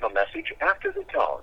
leave a message after the tone.